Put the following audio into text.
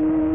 mm -hmm.